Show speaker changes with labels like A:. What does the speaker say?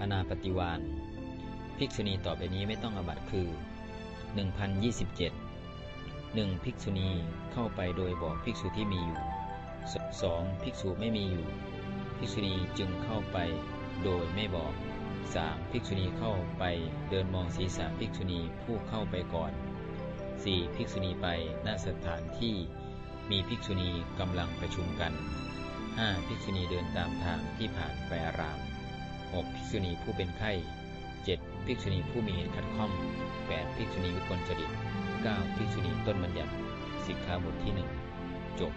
A: อนาปฏิวานภิกษุณีต่อไปนี้ไม่ต้องอบัตคือ 1027 1. ภิกษุณีเข้าไปโดยบอกภิกษุที่มีอยู่ 2. ภิกษุไม่มีอยู่ ภิกษุณีจึงเข้าไปโดยไม่บอก 3. ภิกษุณีเข้าไปเดินมองศีรษะภิกษุณีผู้เข้าไปก่อน 4. ภิกษุณีไปณสถานที่มีภิกษุณีกำลังประชุมกัน 5. ภิกษุณีเดินตามทางที่ผ่านไปอาราม 6. ภิกษุณีผู้เป็นไข้ 7. ภิกษุณีผู้มีเหตุขัดข้อง 8. ภิกษุณีวิกลจริต 9. ภิกษุณีต้นบัญญัติสิกขาบทที่ 1 จบ